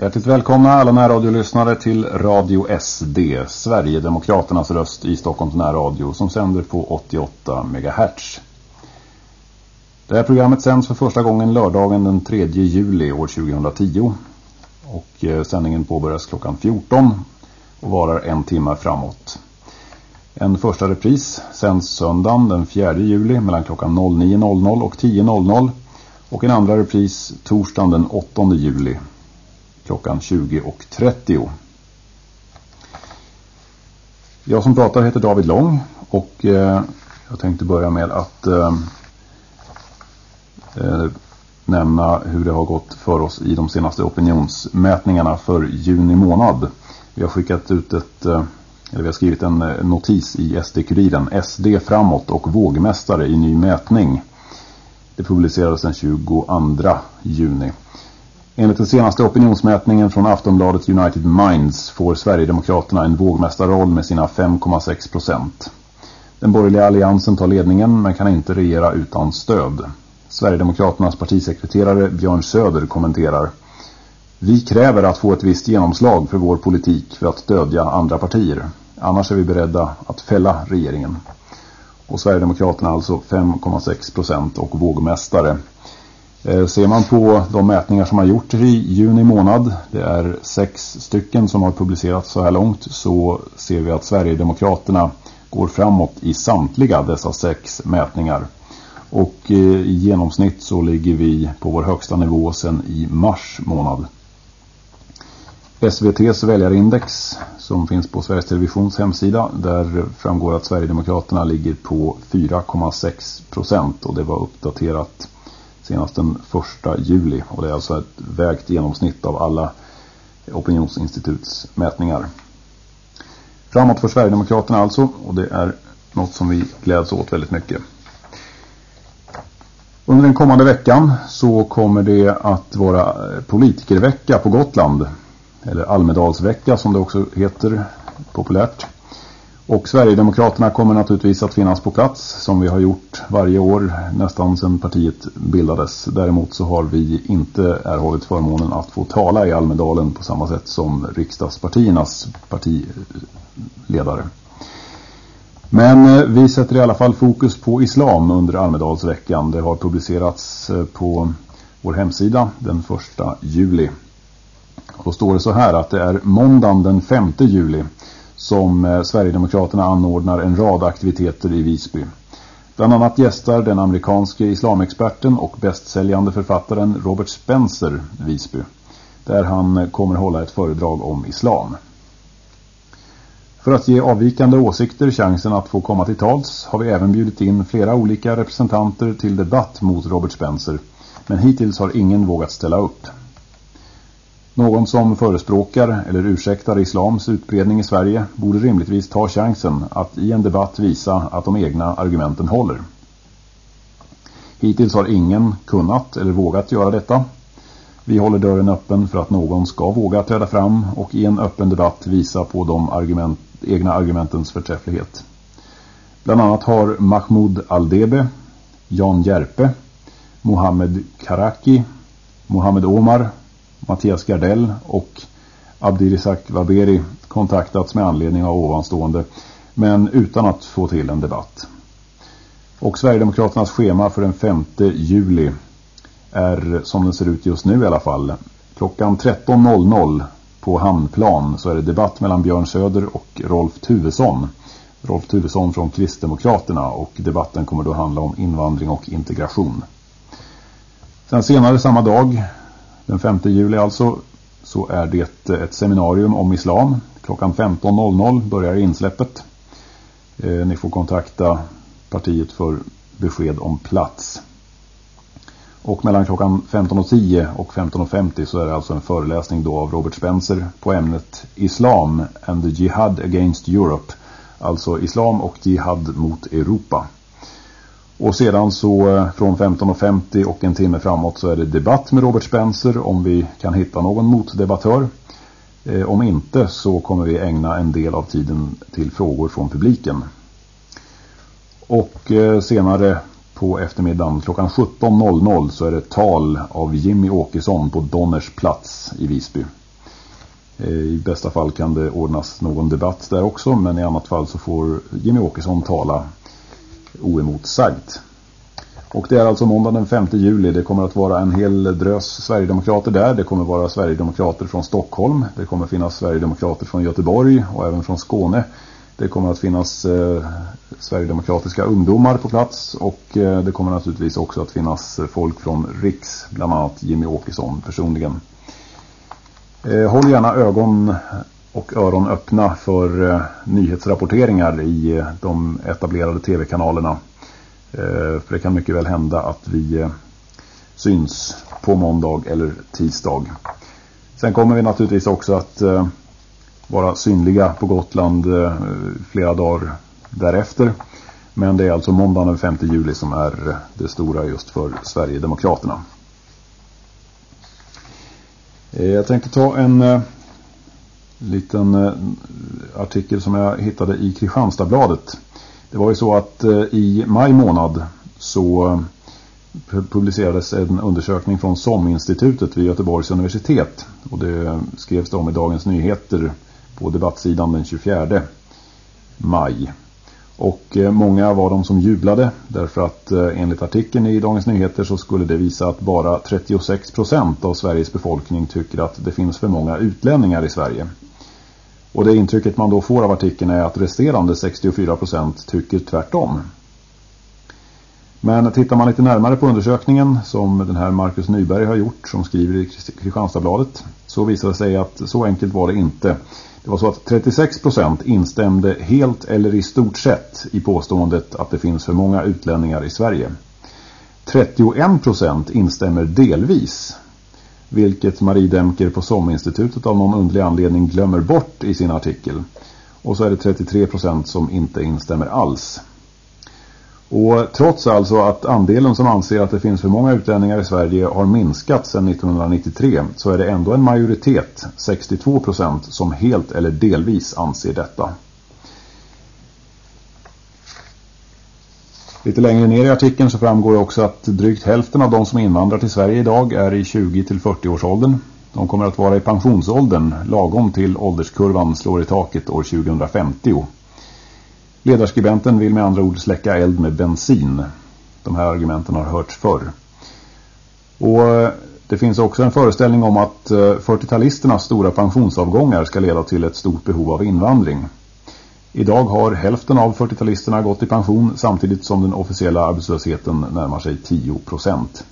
Hjärtligt välkomna alla närradiolyssnare till Radio SD, Sverigedemokraternas röst i Stockholms närradio som sänder på 88 MHz. Det här programmet sänds för första gången lördagen den 3 juli år 2010 och eh, sändningen påbörjas klockan 14 och varar en timme framåt. En första repris sänds söndagen den 4 juli mellan klockan 09.00 och 10.00 och en andra repris torsdagen den 8 juli klockan 20.30. Jag som pratar heter David Lång och eh, jag tänkte börja med att eh, eh, nämna hur det har gått för oss i de senaste opinionsmätningarna för juni månad. Vi har skickat ut ett, eh, eller vi har skrivit en eh, notis i SD-kuriren, SD framåt och vågmästare i ny mätning. Det publicerades den 22 juni. Enligt den senaste opinionsmätningen från Aftonbladet United Minds får Sverigedemokraterna en vågmästarroll med sina 5,6 procent. Den borgerliga alliansen tar ledningen men kan inte regera utan stöd. Sverigedemokraternas partisekreterare Björn Söder kommenterar Vi kräver att få ett visst genomslag för vår politik för att stödja andra partier. Annars är vi beredda att fälla regeringen. Och Sverigedemokraterna alltså 5,6 procent och vågmästare. Eh, ser man på de mätningar som har gjorts i juni månad, det är sex stycken som har publicerats så här långt, så ser vi att Sverigedemokraterna går framåt i samtliga dessa sex mätningar. Och eh, i genomsnitt så ligger vi på vår högsta nivå sedan i mars månad. SVTs väljarindex som finns på Sveriges Televisions hemsida. Där framgår att Sverigedemokraterna ligger på 4,6 procent och det var uppdaterat senast den 1 juli. Och det är alltså ett vägt genomsnitt av alla opinionsinstituts mätningar. Framåt för Sverigedemokraterna alltså och det är något som vi gläds åt väldigt mycket. Under den kommande veckan så kommer det att vara eh, politikervecka på Gotland. Eller Almedalsvecka som det också heter populärt. Och Sverigedemokraterna kommer naturligtvis att finnas på plats som vi har gjort varje år nästan sedan partiet bildades. Däremot så har vi inte erhållit förmånen att få tala i Almedalen på samma sätt som riksdagspartiernas partiledare. Men eh, vi sätter i alla fall fokus på islam under Almedalsveckan. Det har publicerats eh, på vår hemsida den 1 juli. Då står det så här att det är måndagen den 5 juli som eh, Sverigedemokraterna anordnar en rad aktiviteter i Visby. Bland annat gästar den amerikanske islamexperten och bästsäljande författaren Robert Spencer Visby. Där han eh, kommer hålla ett föredrag om islam. För att ge avvikande åsikter chansen att få komma till tals har vi även bjudit in flera olika representanter till debatt mot Robert Spencer. Men hittills har ingen vågat ställa upp. Någon som förespråkar eller ursäktar islams utbredning i Sverige borde rimligtvis ta chansen att i en debatt visa att de egna argumenten håller. Hittills har ingen kunnat eller vågat göra detta. Vi håller dörren öppen för att någon ska våga träda fram och i en öppen debatt visa på de argument, egna argumentens förträfflighet. Bland annat har Mahmoud Aldebe, Jan Järpe, Mohammed Karaki, Mohammed Omar Mattias Gardell och Abdirizak Vaberi kontaktats med anledning av ovanstående men utan att få till en debatt. Och Sverigedemokraternas schema för den 5 juli är som den ser ut just nu i alla fall. Klockan 13.00 på Hamnplan så är det debatt mellan Björn Söder och Rolf Tuvesson. Rolf Tuvesson från Kristdemokraterna och debatten kommer då handla om invandring och integration. Sen senare samma dag den 5 juli alltså så är det eh, ett seminarium om islam. Klockan 15.00 börjar insläppet. Eh, ni får kontakta partiet för besked om plats. Och mellan klockan 15.10 och 15.50 så är det alltså en föreläsning då av Robert Spencer på ämnet Islam and the Jihad against Europe. Alltså Islam och Jihad mot Europa. Och sedan så eh, från 15.50 och en timme framåt så är det debatt med Robert Spencer om vi kan hitta någon motdebattör. Eh, om inte så kommer vi ägna en del av tiden till frågor från publiken. Och eh, senare på eftermiddagen klockan 17.00 så är det tal av Jimmy Åkesson på Donners plats i Visby. I bästa fall kan det ordnas någon debatt där också men i annat fall så får Jimmy Åkesson tala oemotsagt. Och det är alltså måndag den 5 juli. Det kommer att vara en hel drös Sverigedemokrater där. Det kommer vara Sverigedemokrater från Stockholm. Det kommer finnas Sverigedemokrater från Göteborg och även från Skåne. Det kommer att finnas eh, Sverigedemokratiska ungdomar på plats och eh, det kommer naturligtvis också att finnas folk från Riks, bland annat Jimmy Åkesson personligen. Eh, håll gärna ögon och öron öppna för eh, nyhetsrapporteringar i eh, de etablerade tv-kanalerna. Eh, för det kan mycket väl hända att vi eh, syns på måndag eller tisdag. Sen kommer vi naturligtvis också att eh, vara synliga på Gotland eh, flera dagar därefter. Men det är alltså måndagen den 5 juli som är eh, det stora just för Sverigedemokraterna. Eh, jag tänkte ta en liten eh, artikel som jag hittade i Kristianstadsbladet. Det var ju så att eh, i maj månad så eh, publicerades en undersökning från SOM-institutet vid Göteborgs universitet. Och det skrevs om i Dagens Nyheter på debattsidan den 24 maj. Och eh, många var de som jublade därför att enligt artikeln i Dagens Nyheter så skulle det visa att bara 36% av Sveriges befolkning tycker att det finns för många utlänningar i Sverige. Och det intrycket man då får av artikeln är att resterande 64% tycker tvärtom. Men tittar man lite närmare på undersökningen som den här Marcus Nyberg har gjort som skriver i Kristianstadsbladet så visar det sig att så enkelt var det inte. Det var så att 36% instämde helt eller i stort sett i påståendet att det finns för många utlänningar i Sverige. 31% instämmer delvis vilket Marie Demker på SOM-institutet av någon underlig anledning glömmer bort i sin artikel. Och så är det 33% som inte instämmer alls. Och trots alltså att andelen som anser att det finns för många utlänningar i Sverige har minskat sedan 1993 så är det ändå en majoritet, 62%, som helt eller delvis anser detta. Lite längre ner i artikeln så framgår det också att drygt hälften av de som invandrar till Sverige idag är i 20-40-årsåldern. De kommer att vara i pensionsåldern, lagom till ålderskurvan slår i taket år 2050. Ledarskribenten vill med andra ord släcka eld med bensin. De här argumenten har hörts förr. Och eh, det finns också en föreställning om att eh, 40-talisternas stora pensionsavgångar ska leda till ett stort behov av invandring. Idag har hälften av 40-talisterna gått i pension samtidigt som den officiella arbetslösheten närmar sig 10 procent.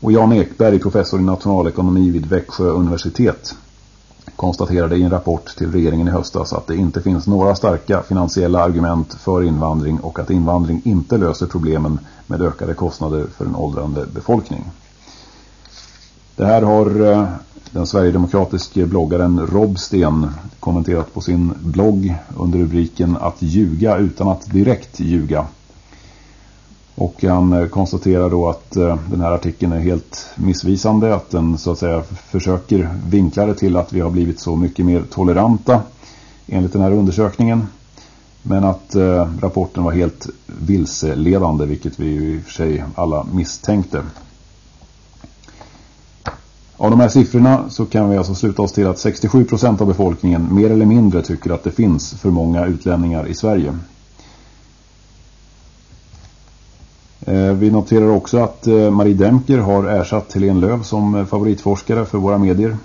Och Jan Ekberg, professor i nationalekonomi vid Växjö universitet, konstaterade i en rapport till regeringen i höstas att det inte finns några starka finansiella argument för invandring och att invandring inte löser problemen med ökade kostnader för en åldrande befolkning. Det här har eh, den sverigedemokratiske bloggaren Rob Sten kommenterat på sin blogg under rubriken Att ljuga utan att direkt ljuga. Och han eh, konstaterar då att eh, den här artikeln är helt missvisande. Att den så att säga försöker vinkla det till att vi har blivit så mycket mer toleranta enligt den här undersökningen. Men att eh, rapporten var helt vilseledande vilket vi i och för sig alla misstänkte. Av de här siffrorna så kan vi alltså sluta oss till att 67% av befolkningen mer eller mindre tycker att det finns för många utlänningar i Sverige. Eh, vi noterar också att eh, Marie Demker har ersatt Helene Löv som eh, favoritforskare för våra medier.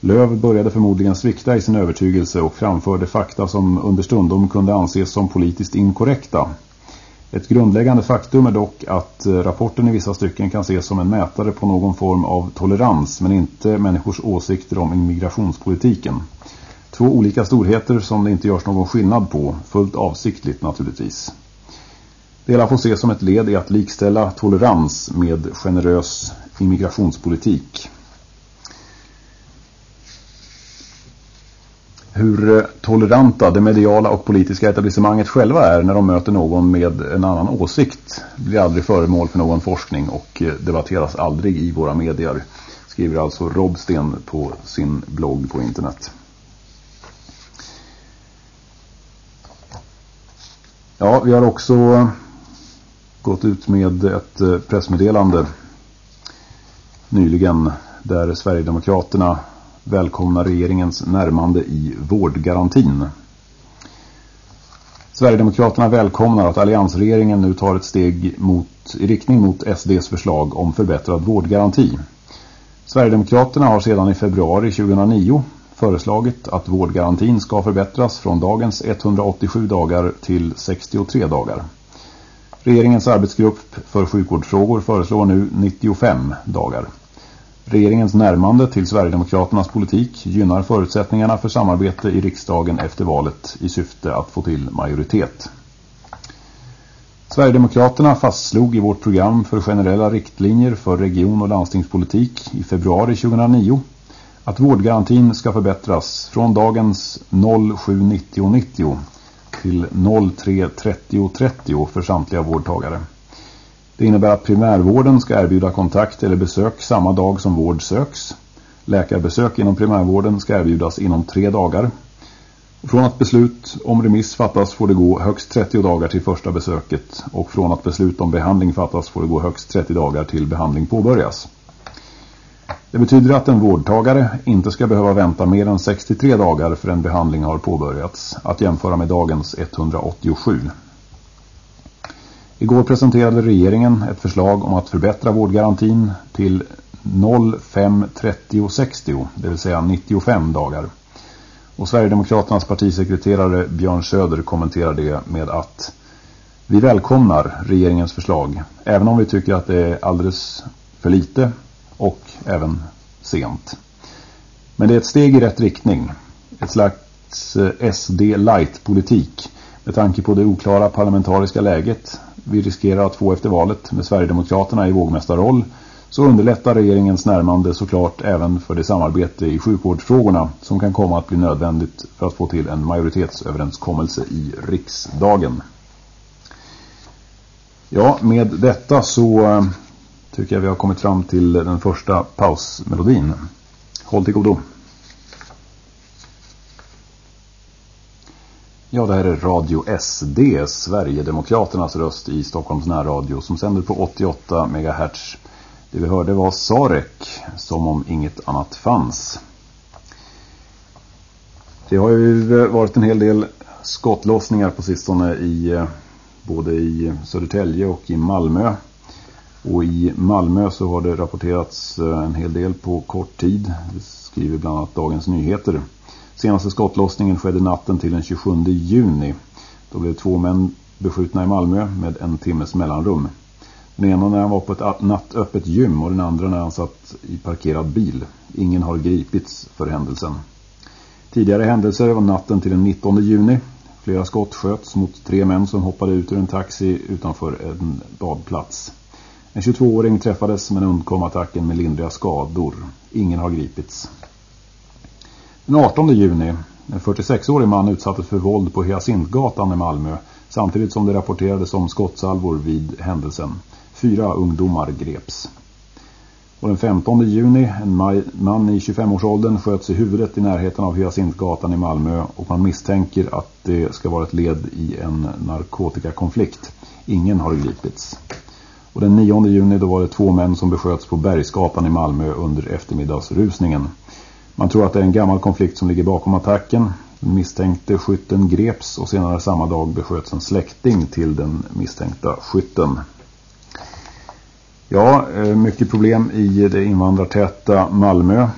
Löv började förmodligen svikta i sin övertygelse och framförde fakta som understundom kunde anses som politiskt inkorrekta. Ett grundläggande faktum är dock att eh, rapporten i vissa stycken kan ses som en mätare på någon form av tolerans men inte människors åsikter om immigrationspolitiken. Två olika storheter som det inte görs någon skillnad på, fullt avsiktligt naturligtvis. Det hela får ses som ett led i att likställa tolerans med generös immigrationspolitik. Hur eh, toleranta det mediala och politiska etablissemanget själva är när de möter någon med en annan åsikt blir aldrig föremål för någon forskning och eh, debatteras aldrig i våra medier. Skriver alltså Robsten på sin blogg på internet. Ja, vi har också gått ut med ett eh, pressmeddelande nyligen där Sverigedemokraterna välkomnar regeringens närmande i vårdgarantin. Sverigedemokraterna välkomnar att alliansregeringen nu tar ett steg mot, i riktning mot SDs förslag om förbättrad vårdgaranti. Sverigedemokraterna har sedan i februari 2009 föreslagit att vårdgarantin ska förbättras från dagens 187 dagar till 63 dagar. Regeringens arbetsgrupp för sjukvårdsfrågor föreslår nu 95 dagar. Regeringens närmande till Sverigedemokraternas politik gynnar förutsättningarna för samarbete i riksdagen efter valet i syfte att få till majoritet. Sverigedemokraterna fastslog i vårt program för generella riktlinjer för region- och landstingspolitik i februari 2009 att vårdgarantin ska förbättras från dagens 079090 till 033030 för samtliga vårdtagare. Det innebär att primärvården ska erbjuda kontakt eller besök samma dag som vård söks. Läkarbesök inom primärvården ska erbjudas inom tre dagar. Från att beslut om remiss fattas får det gå högst 30 dagar till första besöket och från att beslut om behandling fattas får det gå högst 30 dagar till behandling påbörjas. Det betyder att en vårdtagare inte ska behöva vänta mer än 63 dagar för en behandling har påbörjats, att jämföra med dagens 187. Igår presenterade regeringen ett förslag om att förbättra vårdgarantin till 053060, det vill säga 95 dagar. Och Sverigedemokraternas partisekreterare Björn Söder kommenterar det med att vi välkomnar regeringens förslag, även om vi tycker att det är alldeles för lite och även sent. Men det är ett steg i rätt riktning. Ett slags eh, SD-light-politik med tanke på det oklara parlamentariska läget vi riskerar att få efter valet med Sverigedemokraterna i vågmästarroll så underlättar regeringens närmande såklart även för det samarbete i sjukvårdsfrågorna som kan komma att bli nödvändigt för att få till en majoritetsöverenskommelse i riksdagen. Ja, med detta så eh, tycker jag vi har kommit fram till den första pausmelodin. Håll till godo. Ja, det här är Radio SD, Sverigedemokraternas röst i Stockholms närradio som sänder på 88 MHz. Det vi hörde var Sarek, som om inget annat fanns. Det har ju varit en hel del skottlossningar på sistone i eh, både i Södertälje och i Malmö. Och i Malmö så har det rapporterats eh, en hel del på kort tid. Det skriver bland annat Dagens Nyheter. Senaste skottlossningen skedde natten till den 27 juni. Då blev två män beskjutna i Malmö med en timmes mellanrum. Den ena när han var på ett nattöppet gym och den andra när han satt i parkerad bil. Ingen har gripits för händelsen. Tidigare händelser var natten till den 19 juni. Flera skott sköts mot tre män som hoppade ut ur en taxi utanför en badplats. En 22-åring träffades men undkom attacken med lindriga skador. Ingen har gripits. Den 18 juni, en 46-årig man utsattes för våld på Hyacintgatan i Malmö samtidigt som det rapporterades om skottsalvor vid händelsen. Fyra ungdomar greps. Och den 15 juni, en man i 25-årsåldern sköts i huvudet i närheten av Hyacintgatan i Malmö och man misstänker att det ska vara ett led i en narkotikakonflikt. Ingen har gripits. Och den 9 juni då var det två män som besköts på Bergsgatan i Malmö under eftermiddagsrusningen. Man tror att det är en gammal konflikt som ligger bakom attacken. Den misstänkte skytten greps och senare samma dag besköts en släkting till den misstänkta skytten. Ja, eh, mycket problem i det invandrartäta Malmö.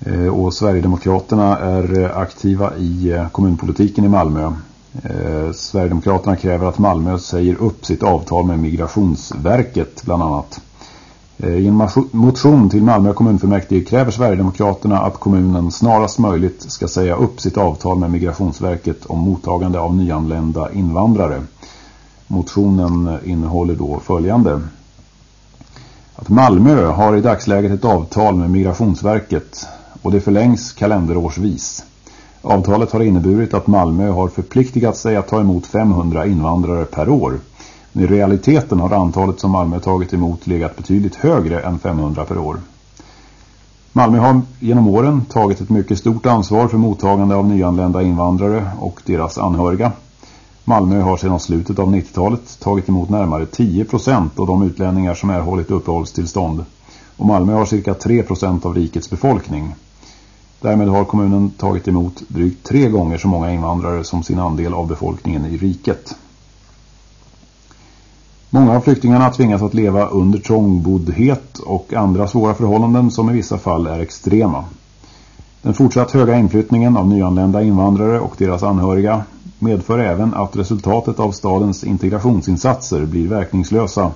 Eh, och Sverigedemokraterna är eh, aktiva i kommunpolitiken i Malmö. Sverigedemokraterna kräver att Malmö säger upp sitt avtal med Migrationsverket bland annat. Eh, I en motion till Malmö kommunfullmäktige kräver Sverigedemokraterna att kommunen snarast möjligt ska säga upp sitt avtal med Migrationsverket om mottagande av nyanlända invandrare. Motionen innehåller då följande. Att Malmö har i dagsläget ett avtal med Migrationsverket och det förlängs kalenderårsvis. Avtalet har inneburit att Malmö har förpliktigat sig att ta emot 500 invandrare per år- i realiteten har antalet som Malmö tagit emot legat betydligt högre än 500 per år. Malmö har genom åren tagit ett mycket stort ansvar för mottagande av nyanlända invandrare och deras anhöriga. Malmö har sedan slutet av 90-talet tagit emot närmare 10% av de utlänningar som erhållit uppehållstillstånd. Och Malmö har cirka 3% av rikets befolkning. Därmed har kommunen tagit emot drygt tre gånger så många invandrare som sin andel av befolkningen i riket. Många av flyktingarna tvingas att leva under trångboddhet och andra svåra förhållanden som i vissa fall är extrema. Den fortsatt höga inflyttningen av nyanlända invandrare och deras anhöriga medför även att resultatet av stadens integrationsinsatser blir verkningslösa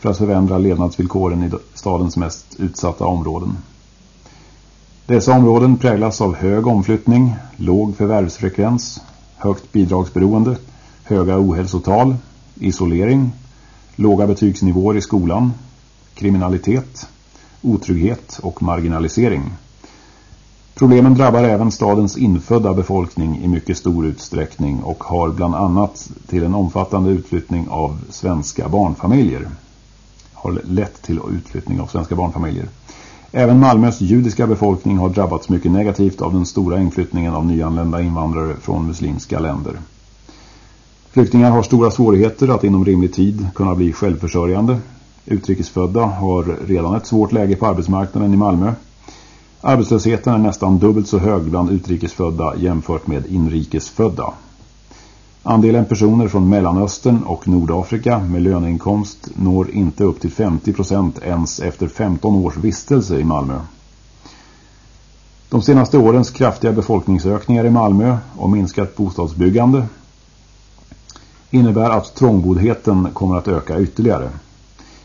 för att förändra levnadsvillkoren i stadens mest utsatta områden. Dessa områden präglas av hög omflyttning, låg förvärvsfrekvens, högt bidragsberoende, höga ohälsotal, isolering, låga betygsnivåer i skolan, kriminalitet, otrygghet och marginalisering. Problemen drabbar även stadens infödda befolkning i mycket stor utsträckning och har bland annat till en omfattande utflyttning av svenska barnfamiljer. Har lett till utflyttning av svenska barnfamiljer. Även Malmös judiska befolkning har drabbats mycket negativt av den stora inflyttningen av nyanlända invandrare från muslimska länder. Flyktingar har stora svårigheter att inom rimlig tid kunna bli självförsörjande. Utrikesfödda har redan ett svårt läge på arbetsmarknaden i Malmö. Arbetslösheten är nästan dubbelt så hög bland utrikesfödda jämfört med inrikesfödda. Andelen personer från Mellanöstern och Nordafrika med löneinkomst når inte upp till 50% ens efter 15 års vistelse i Malmö. De senaste årens kraftiga befolkningsökningar i Malmö och minskat bostadsbyggande innebär att trångboddheten kommer att öka ytterligare.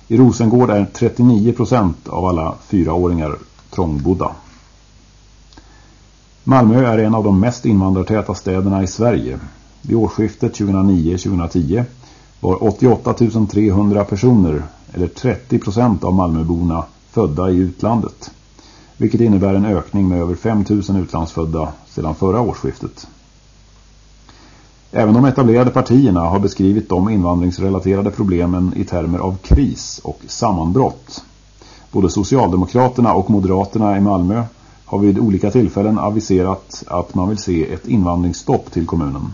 I Rosengård är 39% av alla fyraåringar trångbodda. Malmö är en av de mest invandrartäta städerna i Sverige. Vid årsskiftet 2009-2010 var 88 300 personer, eller 30% av Malmöborna, födda i utlandet. Vilket innebär en ökning med över 5 000 utlandsfödda sedan förra årsskiftet. Även de etablerade partierna har beskrivit de invandringsrelaterade problemen i termer av kris och sammanbrott. Både Socialdemokraterna och Moderaterna i Malmö har vid olika tillfällen aviserat att man vill se ett invandringsstopp till kommunen.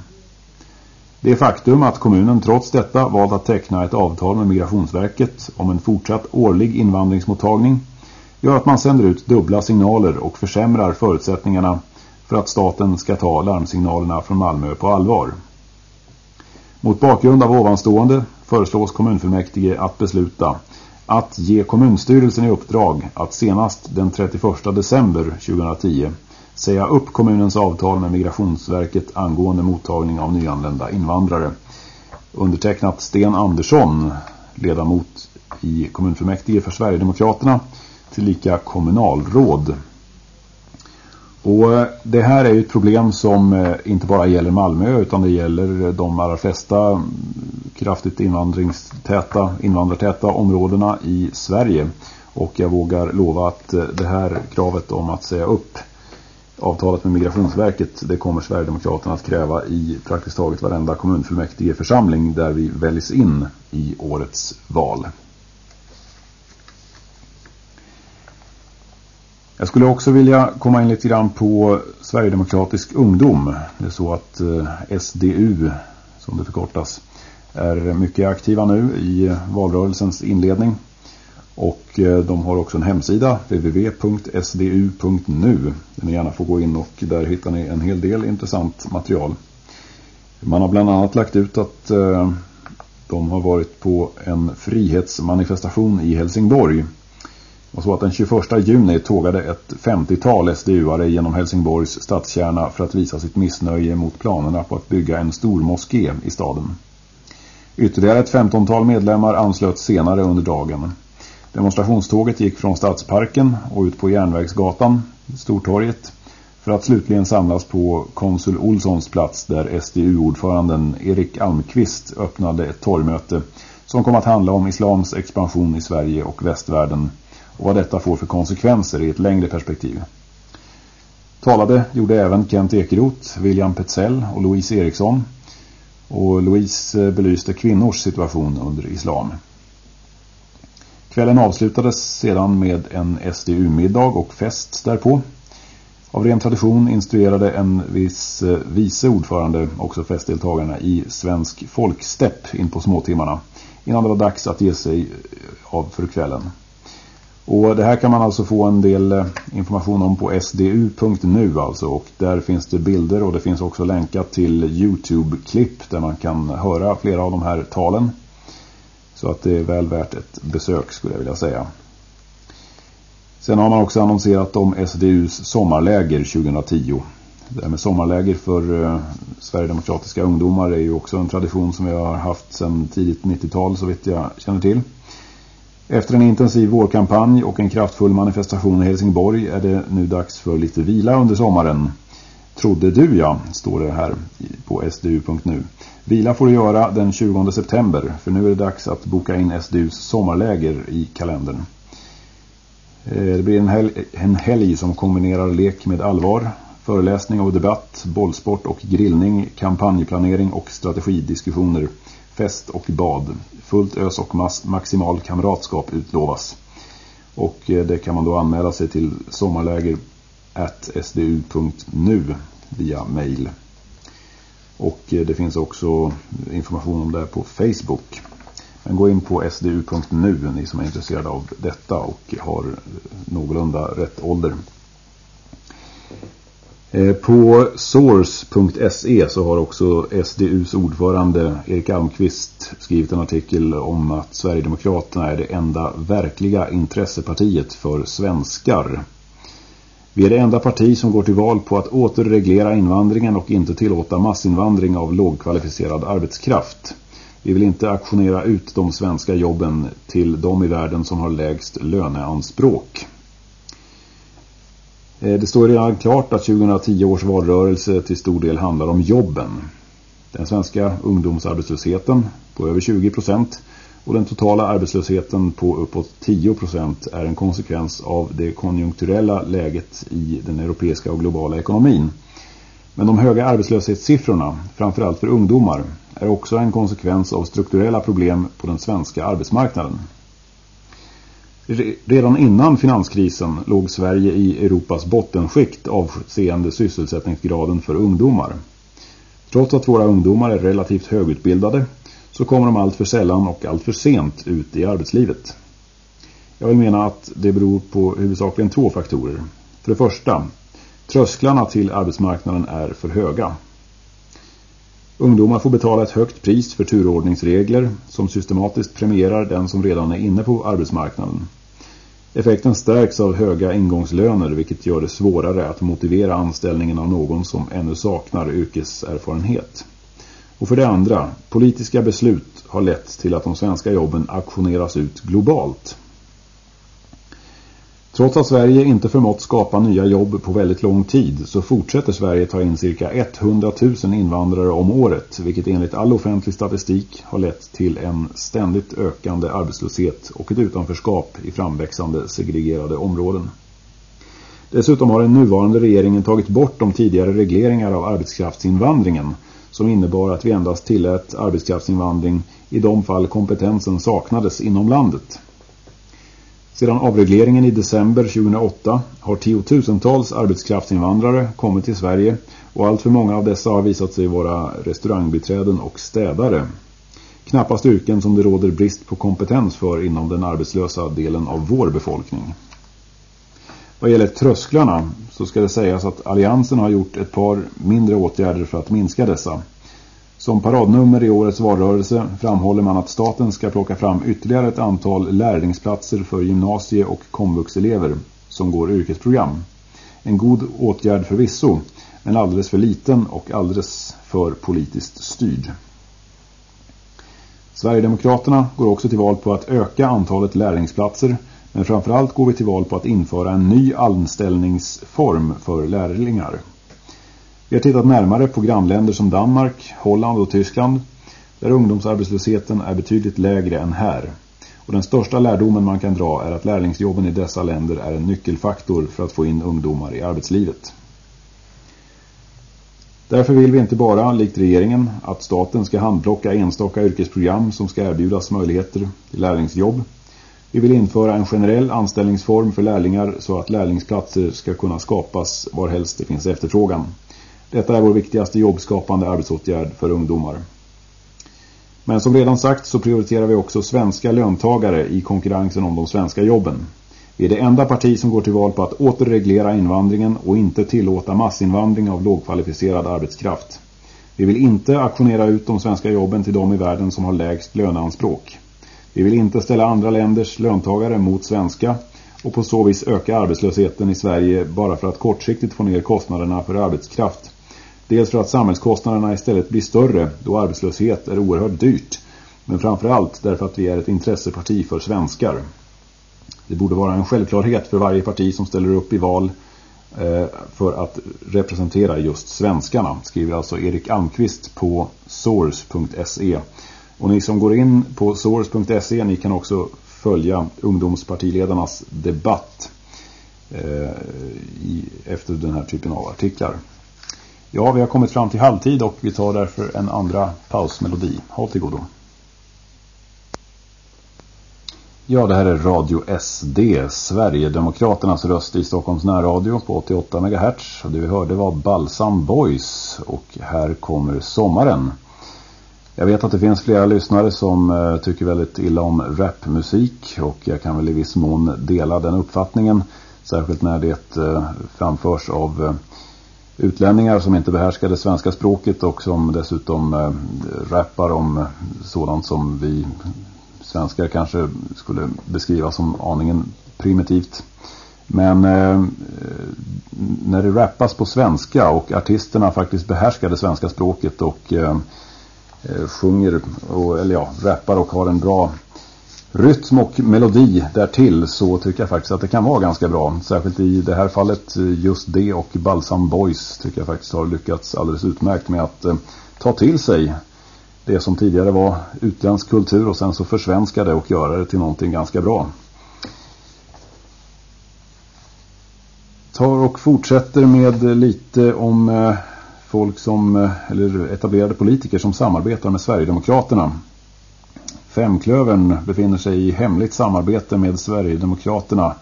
Det faktum att kommunen trots detta valt att teckna ett avtal med Migrationsverket om en fortsatt årlig invandringsmottagning gör att man sänder ut dubbla signaler och försämrar förutsättningarna för att staten ska ta larmsignalerna från Malmö på allvar. Mot bakgrund av ovanstående föreslås kommunfullmäktige att besluta att ge kommunstyrelsen i uppdrag att senast den 31 december 2010 säga upp kommunens avtal med Migrationsverket angående mottagning av nyanlända invandrare. Undertecknat Sten Andersson, ledamot i kommunfullmäktige för Sverigedemokraterna, tillika kommunalråd. Och eh, det här är ju ett problem som eh, inte bara gäller Malmö utan det gäller eh, de allra flesta mm, kraftigt invandringstäta, invandrartäta områdena i Sverige. Och jag vågar lova att det här kravet om att säga upp avtalet med Migrationsverket det kommer Sverigedemokraterna att kräva i praktiskt taget varenda kommunfullmäktige församling där vi väljs in i årets val. Jag skulle också vilja komma in lite grann på Sverigedemokratisk ungdom. Det är så att eh, SDU, som det förkortas, är mycket aktiva nu i valrörelsens inledning. Och eh, de har också en hemsida, www.sdu.nu. Där ni gärna får gå in och där hittar ni en hel del intressant material. Man har bland annat lagt ut att eh, de har varit på en frihetsmanifestation i Helsingborg- och så att den 21 juni tågade ett 50-tal SDU-are genom Helsingborgs stadskärna för att visa sitt missnöje mot planerna på att bygga en stor moské i staden. Ytterligare ett 15-tal medlemmar anslöt senare under dagen. Demonstrationståget gick från Stadsparken och ut på Järnvägsgatan, Stortorget, för att slutligen samlas på konsul Olssons plats där SDU-ordföranden Erik Almqvist öppnade ett torgmöte som kom att handla om islams expansion i Sverige och västvärlden och vad detta får för konsekvenser i ett längre perspektiv. Talade gjorde även Kent Ekeroth, William Petzell och Louise Eriksson och Louise eh, belyste kvinnors situation under islam. Kvällen avslutades sedan med en SDU-middag och fest därpå. Av ren tradition instruerade en viss eh, vice ordförande också festdeltagarna i svensk folkstepp in på småtimmarna innan det var dags att ge sig eh, av för kvällen. Och det här kan man alltså få en del eh, information om på sdu.nu alltså och där finns det bilder och det finns också länkat till Youtube-klipp där man kan höra flera av de här talen. Så att det är väl värt ett besök skulle jag vilja säga. Sen har man också annonserat om SDUs sommarläger 2010. Det här med sommarläger för eh, Sverigedemokratiska ungdomar är ju också en tradition som vi har haft sedan tidigt 90-tal så vitt jag känner till. Efter en intensiv vårkampanj och en kraftfull manifestation i Helsingborg är det nu dags för lite vila under sommaren. Trodde du ja, står det här på sdu.nu. Vila får du göra den 20 september för nu är det dags att boka in SDUs sommarläger i kalendern. Eh, det blir en helg, en helg som kombinerar lek med allvar, föreläsning och debatt, bollsport och grillning, kampanjplanering och strategidiskussioner, fest och bad. Fullt ös och maximal kamratskap utlovas. Och eh, det kan man då anmäla sig till sommarläger sdu.nu via mail. Och eh, det finns också information om det på Facebook. Men gå in på sdu.nu ni som är intresserade av detta och har eh, någorlunda rätt ålder. Eh, på source.se så har också SDUs ordförande Erik Almqvist skrivit en artikel om att Sverigedemokraterna är det enda verkliga intressepartiet för svenskar. Vi är det enda parti som går till val på att återreglera invandringen och inte tillåta massinvandring av lågkvalificerad arbetskraft. Vi vill inte aktionera ut de svenska jobben till de i världen som har lägst löneanspråk. Eh, det står redan klart att 2010 års valrörelse till stor del handlar om jobben. Den svenska ungdomsarbetslösheten på över 20 procent och den totala arbetslösheten på uppåt 10 procent är en konsekvens av det konjunkturella läget i den europeiska och globala ekonomin. Men de höga arbetslöshetssiffrorna, framförallt för ungdomar, är också en konsekvens av strukturella problem på den svenska arbetsmarknaden. Redan innan finanskrisen låg Sverige i Europas bottenskikt avseende sysselsättningsgraden för ungdomar. Trots att våra ungdomar är relativt högutbildade så kommer de allt för sällan och allt för sent ut i arbetslivet. Jag vill mena att det beror på huvudsakligen två faktorer. För det första, trösklarna till arbetsmarknaden är för höga. Ungdomar får betala ett högt pris för turordningsregler som systematiskt premierar den som redan är inne på arbetsmarknaden. Effekten stärks av höga ingångslöner vilket gör det svårare att motivera anställningen av någon som ännu saknar yrkeserfarenhet. Och för det andra, politiska beslut har lett till att de svenska jobben aktioneras ut globalt. Trots att Sverige inte förmått skapa nya jobb på väldigt lång tid så fortsätter Sverige ta in cirka 100 000 invandrare om året vilket enligt all offentlig statistik har lett till en ständigt ökande arbetslöshet och ett utanförskap i framväxande segregerade områden. Dessutom har den nuvarande regeringen tagit bort de tidigare regleringar av arbetskraftsinvandringen som innebar att vi endast tillät arbetskraftsinvandring i de fall kompetensen saknades inom landet. Sedan avregleringen i december 2008 har tiotusentals arbetskraftsinvandrare kommit till Sverige och allt för många av dessa har visat sig vara restaurangbiträden och städare. Knappast yrken som det råder brist på kompetens för inom den arbetslösa delen av vår befolkning. Vad gäller trösklarna så ska det sägas att Alliansen har gjort ett par mindre åtgärder för att minska dessa. Som paradnummer i årets valrörelse framhåller man att staten ska plocka fram ytterligare ett antal lärlingsplatser för gymnasie- och komvuxelever som går yrkesprogram. En god åtgärd förvisso, men alldeles för liten och alldeles för politiskt styrd. Sverigedemokraterna går också till val på att öka antalet lärlingsplatser men framförallt går vi till val på att införa en ny anställningsform för lärlingar. Vi har tittat närmare på grannländer som Danmark, Holland och Tyskland där ungdomsarbetslösheten är betydligt lägre än här. Och den största lärdomen man kan dra är att lärlingsjobben i dessa länder är en nyckelfaktor för att få in ungdomar i arbetslivet. Därför vill vi inte bara, likt regeringen, att staten ska handplocka enstaka yrkesprogram som ska erbjudas möjligheter till lärlingsjobb. Vi vill införa en generell anställningsform för lärlingar så att lärlingsplatser ska kunna skapas var helst det finns efterfrågan. Detta är vår viktigaste jobbskapande arbetsåtgärd för ungdomar. Men som redan sagt så prioriterar vi också svenska löntagare i konkurrensen om de svenska jobben. Vi är det enda parti som går till val på att återreglera invandringen och inte tillåta massinvandring av lågkvalificerad arbetskraft. Vi vill inte aktionera ut de svenska jobben till de i världen som har lägst löneanspråk. Vi vill inte ställa andra länders löntagare mot svenska och på så vis öka arbetslösheten i Sverige bara för att kortsiktigt få ner kostnaderna för arbetskraft. Dels för att samhällskostnaderna istället blir större då arbetslöshet är oerhört dyrt. Men framförallt därför att vi är ett intresseparti för svenskar. Det borde vara en självklarhet för varje parti som ställer upp i val eh, för att representera just svenskarna, skriver alltså Erik Almqvist på source.se. Och ni som går in på source.se, ni kan också följa ungdomspartiledarnas debatt eh, efter den här typen av artiklar. Ja, vi har kommit fram till halvtid och vi tar därför en andra pausmelodi. Håll till godo. Ja, det här är Radio SD, Sverigedemokraternas röst i Stockholms närradio på 88 MHz. Det vi hörde var Balsam Boys och här kommer sommaren. Jag vet att det finns flera lyssnare som eh, tycker väldigt illa om rapmusik och jag kan väl i viss mån dela den uppfattningen. Särskilt när det eh, framförs av eh, utlänningar som inte behärskar det svenska språket och som dessutom eh, rappar om eh, sådant som vi svenskar kanske skulle beskriva som aningen primitivt. Men eh, eh, när det rappas på svenska och artisterna faktiskt behärskar det svenska språket och eh, eh, sjunger, och, eller ja, rappar och har en bra rytm och melodi därtill så tycker jag faktiskt att det kan vara ganska bra. Särskilt i det här fallet eh, just det och Balsam Boys tycker jag faktiskt har lyckats alldeles utmärkt med att eh, ta till sig det som tidigare var utländsk kultur och sen så försvenska det och göra det till någonting ganska bra. Tar och fortsätter med eh, lite om eh, folk som, eh, eller etablerade politiker som samarbetar med Sverigedemokraterna. Femklövern befinner sig i hemligt samarbete med Sverigedemokraterna,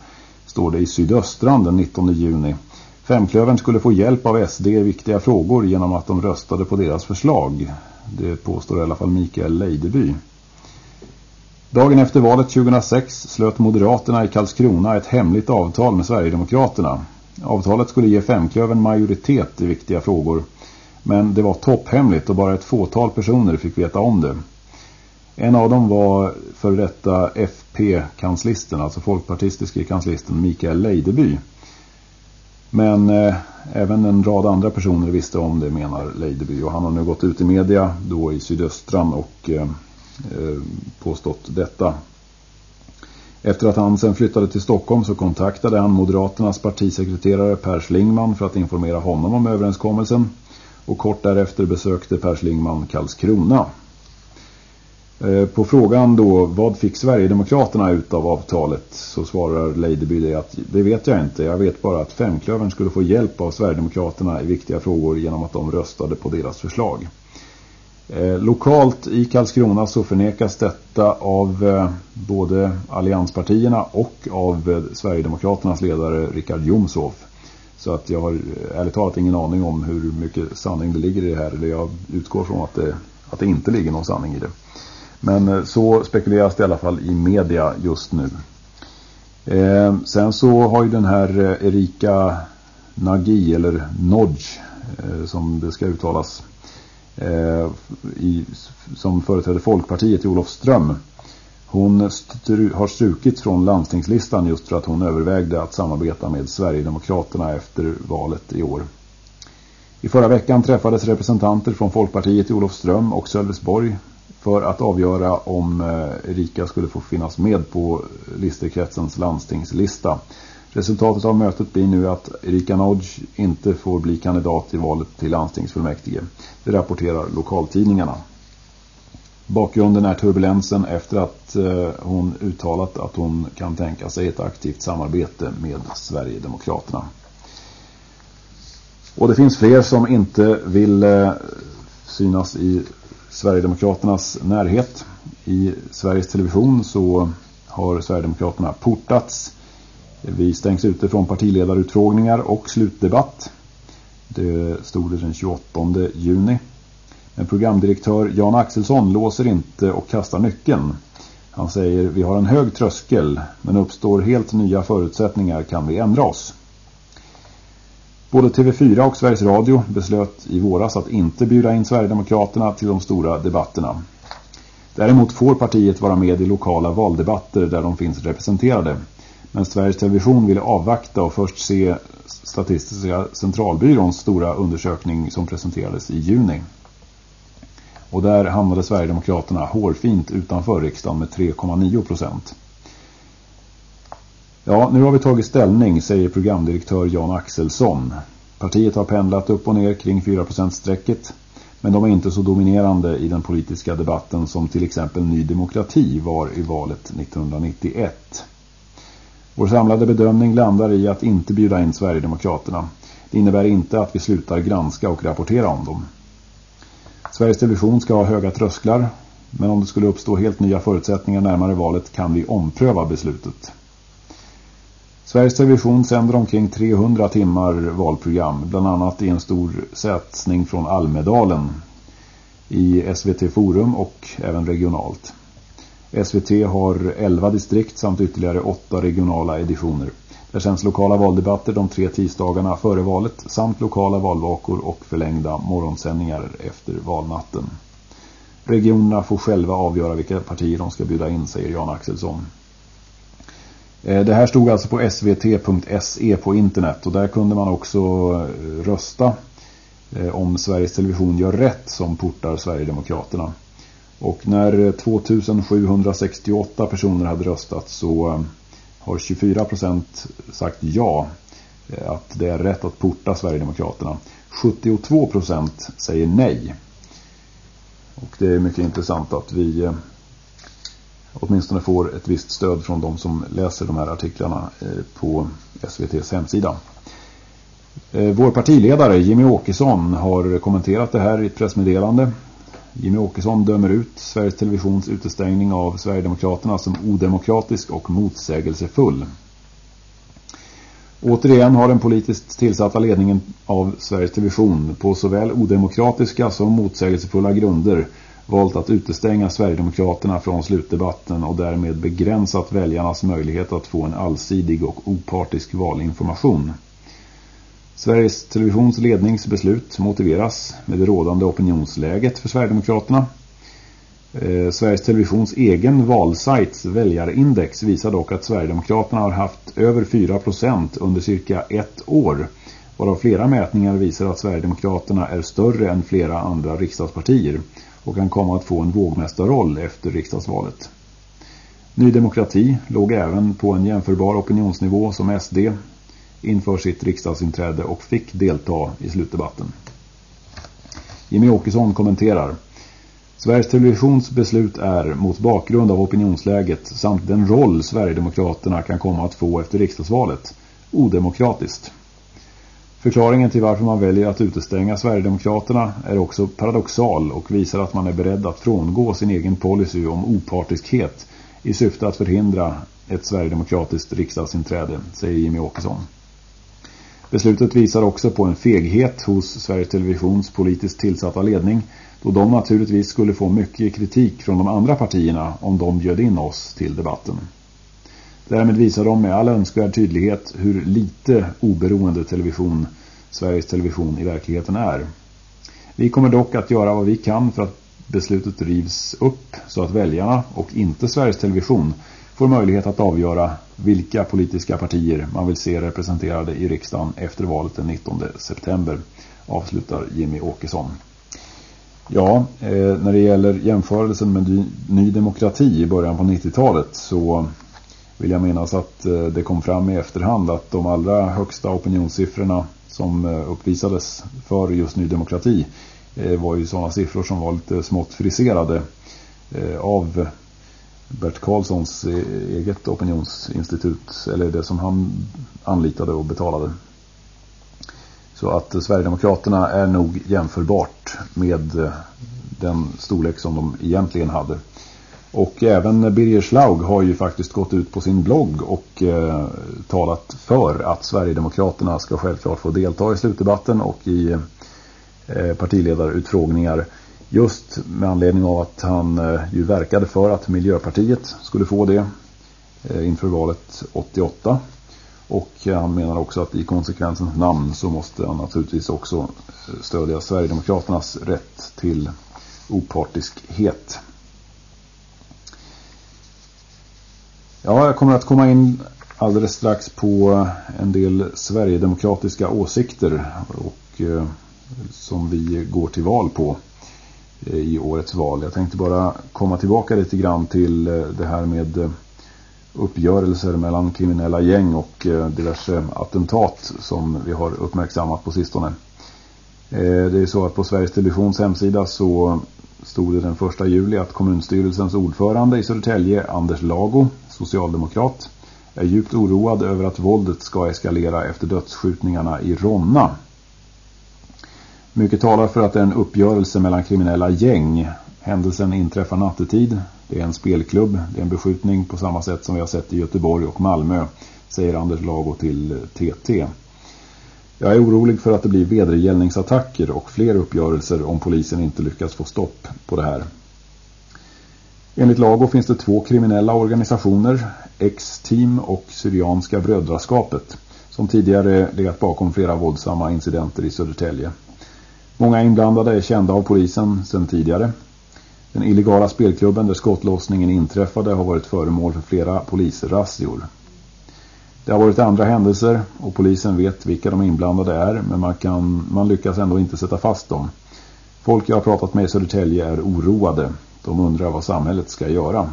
står det i Sydöstran den 19 juni. Femklövern skulle få hjälp av SD i viktiga frågor genom att de röstade på deras förslag. Det påstår i alla fall Mikael Leideby. Dagen efter valet 2006 slöt Moderaterna i Karlskrona ett hemligt avtal med Sverigedemokraterna. Avtalet skulle ge Femklöven majoritet i viktiga frågor. Men det var topphemligt och bara ett fåtal personer fick veta om det. En av dem var för detta FP-kanslisten, alltså folkpartistiske kanslisten Mikael Leideby. Men eh, även en rad andra personer visste om det menar Leideby och han har nu gått ut i media då i sydöstran och eh, eh påstått detta. Efter att han sen flyttade till Stockholm så kontaktade han Moderaternas partisekreterare Per Slingman för att informera honom om överenskommelsen och kort därefter besökte Per Slingman Karlskrona. Eh, på frågan då, vad fick Sverigedemokraterna ut av avtalet? Så svarar Leideby det att det vet jag inte. Jag vet bara att Femklövern skulle få hjälp av Sverigedemokraterna i viktiga frågor genom att de röstade på deras förslag. Eh, lokalt i Karlskrona så förnekas detta av eh, både allianspartierna och av Sverigedemokraternas ledare Richard Jomshoff. Så att jag har ärligt talat ingen aning om hur mycket sanning det ligger i det här. Eller jag utgår från att det, att det inte ligger någon sanning i det. Men eh, så spekuleras det i alla fall i media just nu. Eh, sen så har ju den här eh, Erika Nagy eller Nodge eh, som det ska uttalas eh, i, som företräder Folkpartiet i Olofström. Hon stru, har strukits från landstingslistan just för att hon övervägde att samarbeta med Sverigedemokraterna efter valet i år. I förra veckan träffades representanter från Folkpartiet i Olofström och Sölvesborg för att avgöra om eh, Erika skulle få finnas med på listekretsens landstingslista. Resultatet av mötet blir nu att Erika Nodge inte får bli kandidat i valet till landstingsfullmäktige. Det rapporterar lokaltidningarna. Bakgrunden är turbulensen efter att eh, hon uttalat att hon kan tänka sig ett aktivt samarbete med Sverigedemokraterna. Och det finns fler som inte vill eh, synas i Sverigedemokraternas närhet. I Sveriges Television så har Sverigedemokraterna portats. Vi stängs ute från partiledarutfrågningar och slutdebatt. Det stod det den 28 juni. Men programdirektör Jan Axelsson låser inte och kastar nyckeln. Han säger vi har en hög tröskel men uppstår helt nya förutsättningar kan vi ändra oss. Både TV4 och Sveriges Radio beslöt i våras att inte bjuda in Sverigedemokraterna till de stora debatterna. Däremot får partiet vara med i lokala valdebatter där de finns representerade. Men Sveriges Television ville avvakta och först se Statistiska centralbyråns stora undersökning som presenterades i juni. Och där hamnade Sverigedemokraterna hårfint utanför riksdagen med 3,9 procent. Ja, nu har vi tagit ställning, säger programdirektör Jan Axelsson. Partiet har pendlat upp och ner kring 4%-strecket, men de är inte så dominerande i den politiska debatten som till exempel Ny Demokrati var i valet 1991. Vår samlade bedömning landar i att inte bjuda in Sverigedemokraterna. Det innebär inte att vi slutar granska och rapportera om dem. Sveriges Television ska ha höga trösklar, men om det skulle uppstå helt nya förutsättningar närmare valet kan vi ompröva beslutet. Sveriges Television sänder omkring 300 timmar valprogram, bland annat i en stor satsning från Almedalen i SVT Forum och även regionalt. SVT har 11 distrikt samt ytterligare 8 regionala editioner. Där sänds lokala valdebatter de tre tisdagarna före valet samt lokala valvakor och förlängda morgonsändningar efter valnatten. Regionerna får själva avgöra vilka partier de ska bjuda in, säger Jan Axelsson. Eh, det här stod alltså på svt.se på internet och där kunde man också eh, rösta eh, om Sveriges Television gör rätt som portar Sverigedemokraterna. Och när 2768 personer hade röstat så har 24% sagt ja att det är rätt att porta Sverigedemokraterna. 72% säger nej. Och det är mycket intressant att vi åtminstone får ett visst stöd från de som läser de här artiklarna eh, på SVTs hemsida. Eh, vår partiledare Jimmy Åkesson har kommenterat det här i ett pressmeddelande. Jimmy Åkesson dömer ut Sveriges Televisions utestängning av Sverigedemokraterna som odemokratisk och motsägelsefull. Återigen har den politiskt tillsatta ledningen av Sveriges Television på såväl odemokratiska som motsägelsefulla grunder valt att utestänga Sverigedemokraterna från slutdebatten och därmed begränsat väljarnas möjlighet att få en allsidig och opartisk valinformation. Sveriges Televisions ledningsbeslut motiveras med det rådande opinionsläget för Sverigedemokraterna. Eh, Sveriges Televisions egen valsajts väljarindex visar dock att Sverigedemokraterna har haft över 4% under cirka ett år varav flera mätningar visar att Sverigedemokraterna är större än flera andra riksdagspartier och kan komma att få en vågmästarroll efter riksdagsvalet. Ny demokrati låg även på en jämförbar opinionsnivå som SD inför sitt riksdagsinträde och fick delta i slutdebatten. Jimmy Åkesson kommenterar Sveriges Televisions beslut är mot bakgrund av opinionsläget samt den roll Sverigedemokraterna kan komma att få efter riksdagsvalet odemokratiskt. Förklaringen till varför man väljer att utestänga Sverigedemokraterna är också paradoxal och visar att man är beredd att frångå sin egen policy om opartiskhet i syfte att förhindra ett Sverigedemokratiskt riksdagsinträde, säger Jimmy Åkesson. Beslutet visar också på en feghet hos Sveriges Televisions politiskt tillsatta ledning då de naturligtvis skulle få mycket kritik från de andra partierna om de bjöd in oss till debatten. Därmed visar de med all önskvärd tydlighet hur lite oberoende television Sveriges Television i verkligheten är. Vi kommer dock att göra vad vi kan för att beslutet rivs upp så att väljarna och inte Sveriges Television får möjlighet att avgöra vilka politiska partier man vill se representerade i riksdagen efter valet den 19 september, avslutar Jimmy Åkesson. Ja, eh, när det gäller jämförelsen med Ny Demokrati i början på 90-talet så vill jag minnas att eh, det kom fram i efterhand att de allra högsta opinionssiffrorna som eh, uppvisades för just Ny Demokrati eh, var ju sådana siffror som var lite smått friserade av Bert Karlssons eget opinionsinstitut eller det som han anlitade och betalade. Så att Sverigedemokraterna är nog jämförbart med den storlek som de egentligen hade. Och även Birger Schlaug har ju faktiskt gått ut på sin blogg och eh, talat för att Sverigedemokraterna ska självklart få delta i slutdebatten och i eh, partiledarutfrågningar Just med anledning av att han eh, ju verkade för att Miljöpartiet skulle få det eh, inför valet 88. Och han menar också att i konsekvensens namn så måste han naturligtvis också eh, stödja Sverigedemokraternas rätt till opartiskhet. Ja, jag kommer att komma in alldeles strax på en del Sverigedemokratiska åsikter och eh, som vi går till val på eh, i årets val. Jag tänkte bara komma tillbaka lite grann till eh, det här med eh, uppgörelser mellan kriminella gäng och eh, diverse attentat som vi har uppmärksammat på sistone. Eh, det är så att på Sveriges Televisions hemsida så stod det den första juli att kommunstyrelsens ordförande i Södertälje, Anders Lago, socialdemokrat, är djupt oroad över att våldet ska eskalera efter dödsskjutningarna i Ronna. Mycket talar för att det är en uppgörelse mellan kriminella gäng. Händelsen inträffar nattetid. Det är en spelklubb. Det är en beskjutning på samma sätt som vi har sett i Göteborg och Malmö, säger Anders Lago till TT. Jag är orolig för att det blir vedergällningsattacker och fler uppgörelser om polisen inte lyckas få stopp på det här. Enligt Lago finns det två kriminella organisationer, X-Team och Syrianska brödraskapet, som tidigare legat bakom flera våldsamma incidenter i Södertälje. Många inblandade är kända av polisen sedan tidigare. Den illegala spelklubben där skottlossningen inträffade har varit föremål för flera polisrassior. Det har varit andra händelser och polisen vet vilka de inblandade är men man, kan, man lyckas ändå inte sätta fast dem. Folk jag har pratat med i Södertälje är oroade. De undrar vad samhället ska göra.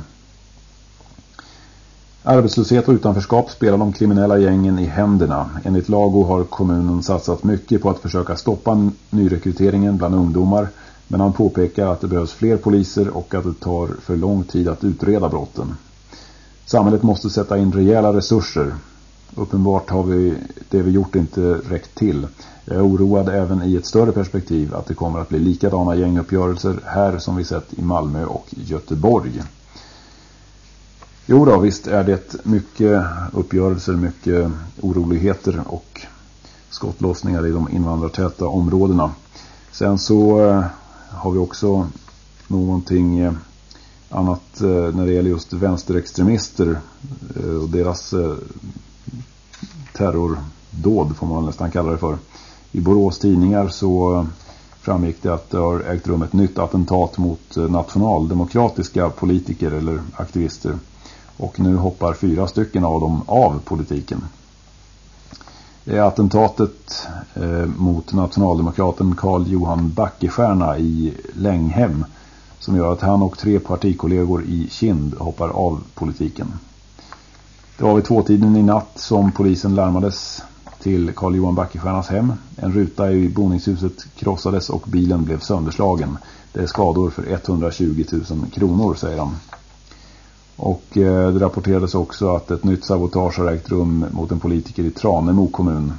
Arbetslöshet och utanförskap spelar de kriminella gängen i händerna. Enligt Lago har kommunen satsat mycket på att försöka stoppa nyrekryteringen bland ungdomar men han påpekar att det behövs fler poliser och att det tar för lång tid att utreda brotten. Samhället måste sätta in rejäla resurser. Uppenbart har vi det vi gjort inte räckt till. Jag är oroad även i ett större perspektiv att det kommer att bli likadana gänguppgörelser här som vi sett i Malmö och Göteborg. Jo då, visst är det mycket uppgörelser, mycket oroligheter och skottlossningar i de invandrartäta områdena. Sen så eh, har vi också någonting eh, annat eh, när det gäller just vänsterextremister och deras terrordåd får man nästan kalla det för. I Borås tidningar så framgick det att det har ägt rum ett nytt attentat mot eh, nationaldemokratiska politiker eller aktivister. Och nu hoppar fyra stycken av dem av politiken. Det är attentatet eh, mot nationaldemokraten Karl Johan Backestjärna i Länghem som gör att han och tre partikollegor i Kind hoppar av politiken. Det var vid tvåtiden i natt som polisen larmades till Karl Johan Backestjärnas hem. En ruta i boningshuset krossades och bilen blev sönderslagen. Det är skador för 120 000 kronor, säger han. Och eh, det rapporterades också att ett nytt sabotage har ägt rum mot en politiker i Tranemo kommun.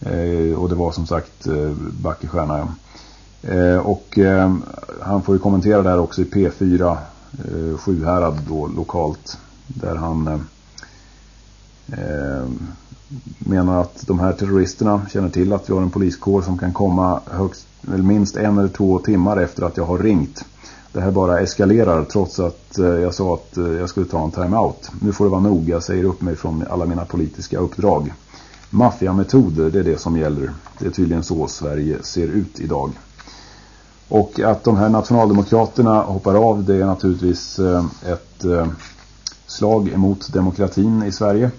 Eh, och det var som sagt eh, Backestjärna. Och han får ju kommentera det här också i P4 Sjuhärad då lokalt. Där han Ehm, menar att de här terroristerna känner till att vi har en poliskår som kan komma högst, eller minst en eller två timmar efter att jag har ringt det här bara eskalerar trots att eh, jag sa att eh, jag skulle ta en timeout. Nu får det vara nog, jag säger upp mig från alla mina politiska uppdrag. Maffiametoder, det är det som gäller. Det är tydligen så Sverige ser ut idag. Och att de här nationaldemokraterna hoppar av, det är naturligtvis eh, ett slag emot demokratin i Sverige.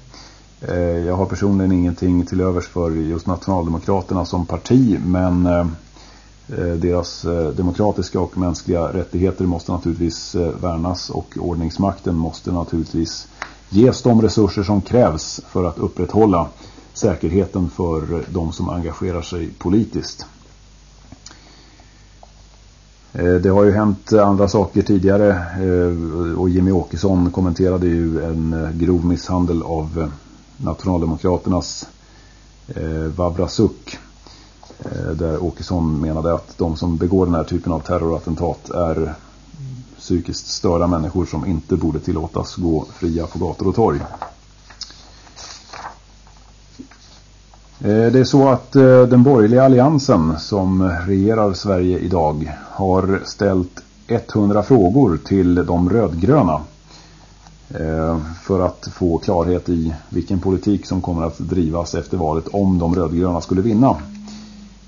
Eh, jag har personligen ingenting till övers för just nationaldemokraterna som parti, men eh, eh, deras demokratiska och mänskliga rättigheter måste naturligtvis värnas och ordningsmakten måste naturligtvis ges de resurser som krävs för att upprätthålla säkerheten för de som engagerar sig politiskt. Det har ju hänt andra saker tidigare och Jimmy Åkesson kommenterade ju en grov misshandel av Nationaldemokraternas eh, Vavrasuk Eh, där Åkesson menade att de som begår den här typen av terrorattentat är psykiskt störda människor som inte borde tillåtas gå fria på gator och torg. Eh, det är så att eh, den borgerliga alliansen som regerar Sverige idag har ställt 100 frågor till de rödgröna Eh, för att få klarhet i vilken politik som kommer att drivas efter valet om de rödgröna skulle vinna.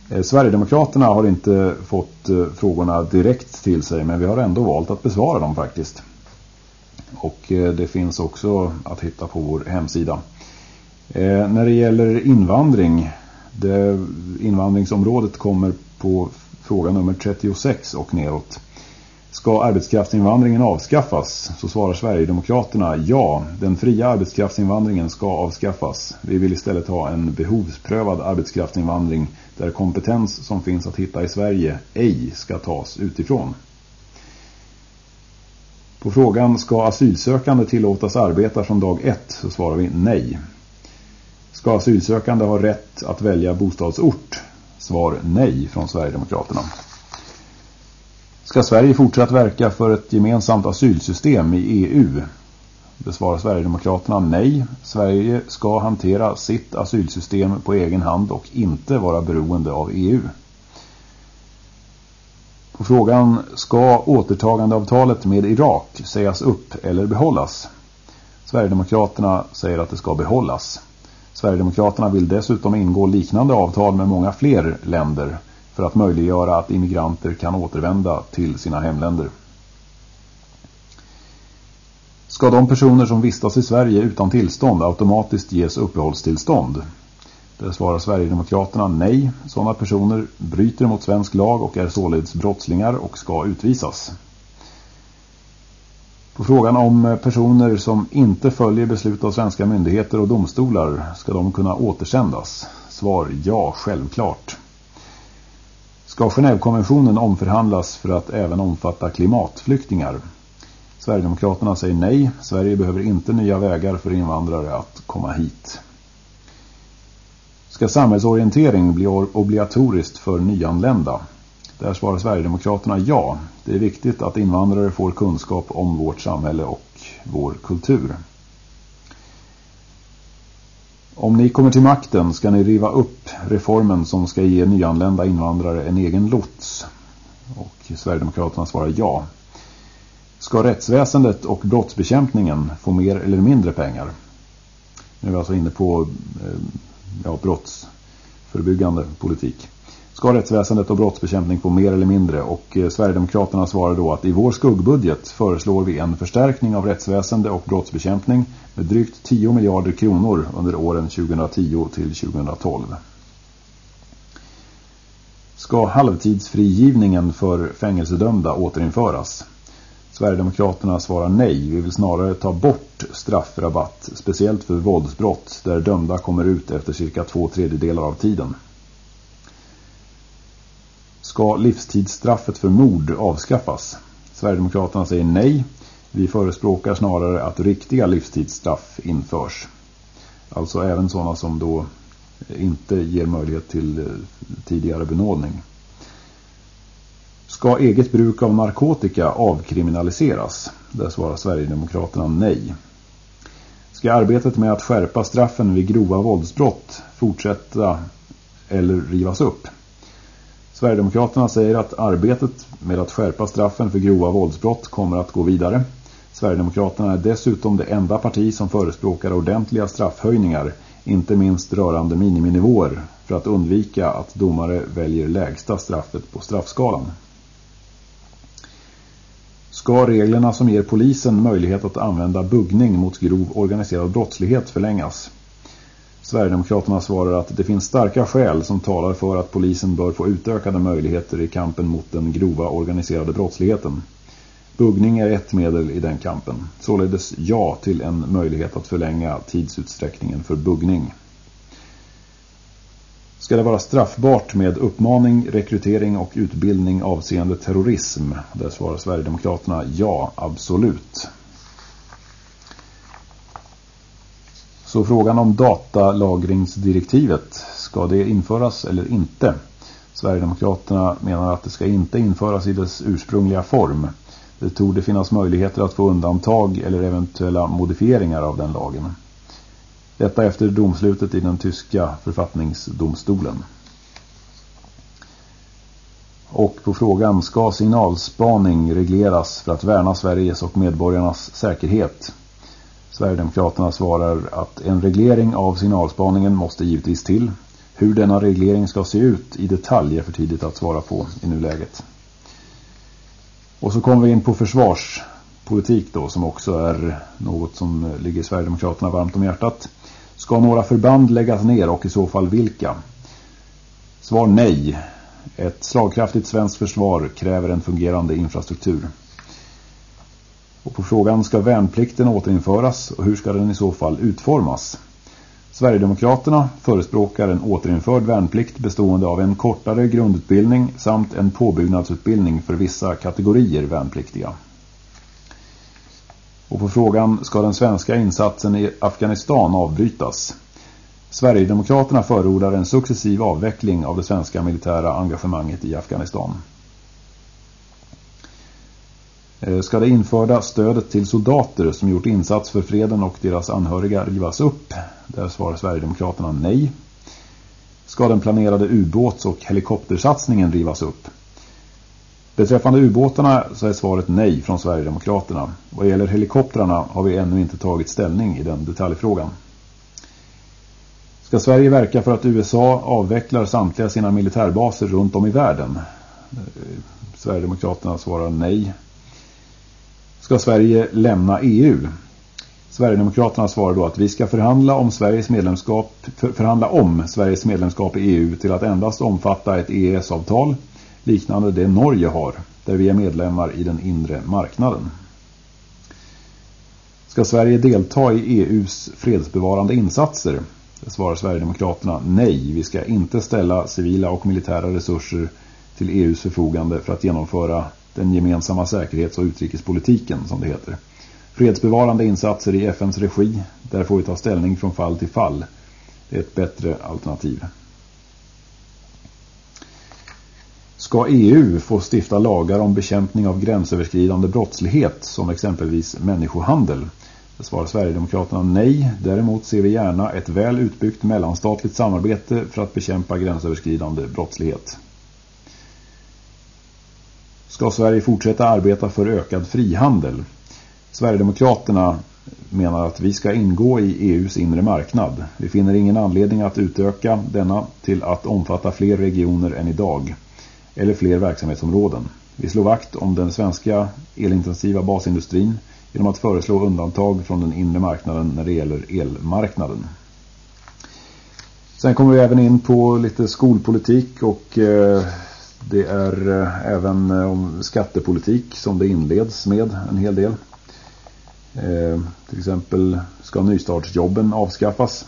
Eh, Sverigedemokraterna har inte fått eh, frågorna direkt till sig men vi har ändå valt att besvara dem faktiskt. Och det finns också att hitta på vår hemsida. När det gäller invandring, det invandringsområdet kommer på fråga nummer 36 och neråt. Ska arbetskraftsinvandringen avskaffas? Så svarar Sverigedemokraterna ja, den fria arbetskraftsinvandringen ska avskaffas. Vi vill istället ha en behovsprövad arbetskraftsinvandring där kompetens som finns att hitta i Sverige ej ska tas utifrån. På frågan ska asylsökande tillåtas arbeta från dag ett så svarar vi nej. Ska asylsökande ha rätt att välja bostadsort? Svar nej från Sverigedemokraterna. Ska Sverige fortsatt verka för ett gemensamt asylsystem i EU? Besvarar Sverigedemokraterna nej. Sverige ska hantera sitt asylsystem på egen hand och inte vara beroende av EU. På frågan ska återtagandeavtalet med Irak sägas upp eller behållas? Sverigedemokraterna säger att det ska behållas. Sverigedemokraterna vill dessutom ingå liknande avtal med många fler länder för att möjliggöra att immigranter kan återvända till sina hemländer. Ska de personer som vistas i Sverige utan tillstånd automatiskt ges uppehållstillstånd? Det svarar Sverigedemokraterna nej. Sådana personer bryter mot svensk lag och är således brottslingar och ska utvisas. På frågan om personer som inte följer beslut av svenska myndigheter och domstolar ska de kunna återsändas? Svar ja, självklart. Ska Genèvekonventionen omförhandlas för att även omfatta klimatflyktingar? Sverigedemokraterna säger nej. Sverige behöver inte nya vägar för invandrare att komma hit. Ska samhällsorientering bli obligatoriskt för nyanlända? Där svarar Sverigedemokraterna ja. Det är viktigt att invandrare får kunskap om vårt samhälle och vår kultur. Om ni kommer till makten ska ni riva upp reformen som ska ge nyanlända invandrare en egen lots. Och Sverigedemokraterna svarar ja. Ska rättsväsendet och brottsbekämpningen få mer eller mindre pengar? Nu är vi alltså inne på eh, ja, brottsförebyggande politik. Ska rättsväsendet och brottsbekämpning få mer eller mindre? Och eh, Sverigedemokraterna svarar då att i vår skuggbudget föreslår vi en förstärkning av rättsväsende och brottsbekämpning med drygt 10 miljarder kronor under åren 2010 till 2012. Ska halvtidsfrigivningen för fängelsedömda återinföras? Sverigedemokraterna svarar nej. Vi vill snarare ta bort straffrabatt, speciellt för våldsbrott där dömda kommer ut efter cirka två tredjedelar av tiden. Ska livstidsstraffet för mord avskaffas? Sverigedemokraterna säger nej. Vi förespråkar snarare att riktiga livstidsstraff införs. Alltså även sådana som då inte ger möjlighet till eh, tidigare benådning. Ska eget bruk av narkotika avkriminaliseras? Där svarar Sverigedemokraterna nej. Ska arbetet med att skärpa straffen vid grova våldsbrott fortsätta eller rivas upp? Sverigedemokraterna säger att arbetet med att skärpa straffen för grova våldsbrott kommer att gå vidare. Sverigedemokraterna är dessutom det enda parti som förespråkar ordentliga straffhöjningar, inte minst rörande miniminivåer, för att undvika att domare väljer lägsta straffet på straffskalan. Ska reglerna som ger polisen möjlighet att använda buggning mot grov organiserad brottslighet förlängas? Sverigedemokraterna svarar att det finns starka skäl som talar för att polisen bör få utökade möjligheter i kampen mot den grova organiserade brottsligheten. Buggning är ett medel i den kampen. Således ja till en möjlighet att förlänga tidsutsträckningen för buggning. Ska det vara straffbart med uppmaning, rekrytering och utbildning avseende terrorism? Där svarar Sverigedemokraterna ja, absolut. Så frågan om datalagringsdirektivet, ska det införas eller inte? Sverigedemokraterna menar att det ska inte införas i dess ursprungliga form. Det tog det finnas möjligheter att få undantag eller eventuella modifieringar av den lagen. Detta efter domslutet i den tyska författningsdomstolen. Och på frågan, ska signalspaning regleras för att värna Sveriges och medborgarnas säkerhet? Sverigedemokraterna svarar att en reglering av signalspaningen måste givetvis till. Hur denna reglering ska se ut i detalj är för tidigt att svara på i nuläget. Och så kommer vi in på försvarspolitik då som också är något som ligger Sverigedemokraterna varmt om hjärtat. Ska några förband läggas ner och i så fall vilka? Svar nej. Ett slagkraftigt svenskt försvar kräver en fungerande infrastruktur. Och på frågan ska värnplikten återinföras och hur ska den i så fall utformas? Sverigedemokraterna förespråkar en återinförd värnplikt bestående av en kortare grundutbildning samt en påbyggnadsutbildning för vissa kategorier värnpliktiga. Och på frågan ska den svenska insatsen i Afghanistan avbrytas? Sverigedemokraterna förordar en successiv avveckling av det svenska militära engagemanget i Afghanistan. Eh, ska det införda stödet till soldater som gjort insats för freden och deras anhöriga rivas upp? Där svarar Sverigedemokraterna nej. Ska den planerade ubåts- och helikoptersatsningen rivas upp? Beträffande ubåtarna så är svaret nej från Sverigedemokraterna. Vad gäller helikoptrarna har vi ännu inte tagit ställning i den detaljfrågan. Ska Sverige verka för att USA avvecklar samtliga sina militärbaser runt om i världen? Eh, Sverigedemokraterna svarar nej. Ska Sverige lämna EU? Sverigedemokraterna svarar då att vi ska förhandla om Sveriges medlemskap förhandla om Sveriges medlemskap i EU till att endast omfatta ett EES-avtal liknande det Norge har, där vi är medlemmar i den inre marknaden. Ska Sverige delta i EUs fredsbevarande insatser? Det svarar Sverigedemokraterna nej. Vi ska inte ställa civila och militära resurser till EUs förfogande för att genomföra den gemensamma säkerhets- och utrikespolitiken som det heter. Fredsbevarande insatser i FNs regi, där får vi ta ställning från fall till fall. Det är ett bättre alternativ. Ska EU få stifta lagar om bekämpning av gränsöverskridande brottslighet som exempelvis människohandel? Det svarar Sverigedemokraterna nej. Däremot ser vi gärna ett väl utbyggt mellanstatligt samarbete för att bekämpa gränsöverskridande brottslighet. Ska Sverige fortsätta arbeta för ökad frihandel? Sverigedemokraterna menar att vi ska ingå i EUs inre marknad. Vi finner ingen anledning att utöka denna till att omfatta fler regioner än idag eller fler verksamhetsområden. Vi slår vakt om den svenska elintensiva basindustrin genom att föreslå undantag från den inre marknaden när det gäller elmarknaden. Sen kommer vi även in på lite skolpolitik och eh, det är eh, även eh, om skattepolitik som det inleds med en hel del. Eh, till exempel ska nystartsjobben avskaffas.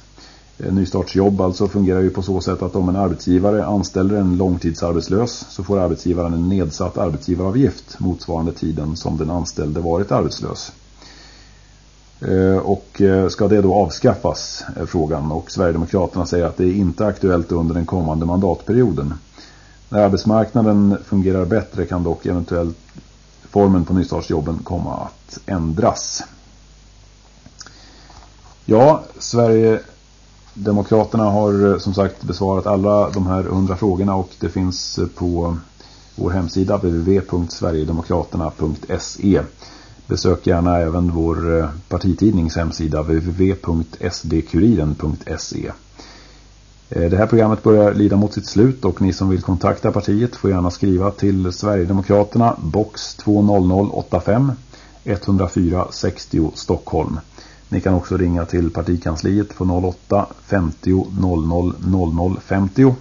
Eh, nystartsjobb alltså fungerar ju på så sätt att om en arbetsgivare anställer en långtidsarbetslös så får arbetsgivaren en nedsatt arbetsgivaravgift motsvarande tiden som den anställde varit arbetslös. Och ska det då avskaffas är frågan och Sverigedemokraterna säger att det är inte aktuellt under den kommande mandatperioden. När arbetsmarknaden fungerar bättre kan dock eventuellt formen på nystartsjobben komma att ändras. Ja, Sverigedemokraterna har eh, som sagt besvarat alla de här hundra frågorna och det finns eh, på vår hemsida www.sverigedemokraterna.se Besök gärna även vår eh, partitidnings hemsida www.sdkuriren.se Eh, det här programmet börjar lida mot sitt slut och ni som vill kontakta partiet får gärna skriva till Sverigedemokraterna box 20085 104 60 Stockholm. Ni kan också ringa till partikansliet på 08 50 00 00 50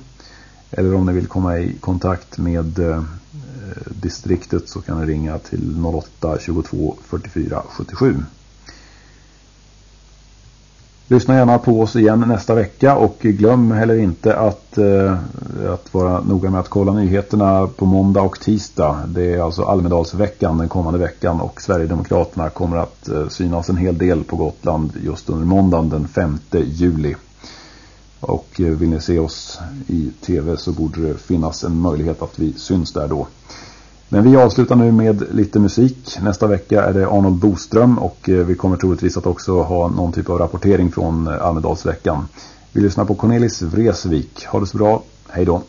eller om ni vill komma i kontakt med eh, distriktet så kan ni ringa till 08 22 44 77. Lyssna gärna på oss igen nästa vecka och glöm heller inte att, eh, att vara noga med att kolla nyheterna på måndag och tisdag. Det är alltså Almedalsveckan den kommande veckan och Sverigedemokraterna kommer att eh, synas en hel del på Gotland just under måndagen den 5 juli. Och eh, vill ni se oss i tv så borde det finnas en möjlighet att vi syns där då. Men vi avslutar nu med lite musik. Nästa vecka är det Arnold Boström och eh, vi kommer troligtvis att också ha någon typ av rapportering från eh, Almedalsveckan. Vi lyssnar på Cornelis Vreeswijk. Ha det så bra. Hej då.